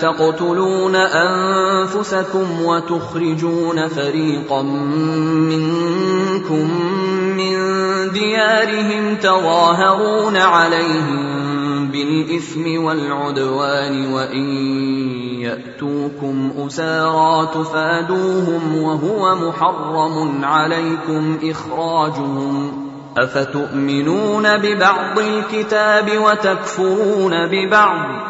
تقتلون أنفسكم وتخرجون فريقا منكم من ديارهم تظاهرون عليهم بالإثم والعدوان وإن يأتوكم أسارى تفادوهم وهو محرم عليكم إخراجهم أفتؤمنون ببعض الكتاب وتكفرون ببعض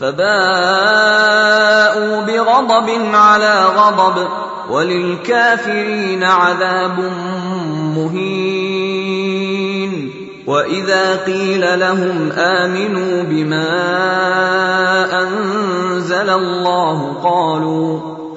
فباءوا بغضب على غضب وللكافرين عذاب مهين. وإذا قيل لهم آمنوا بما أنزل الله قالوا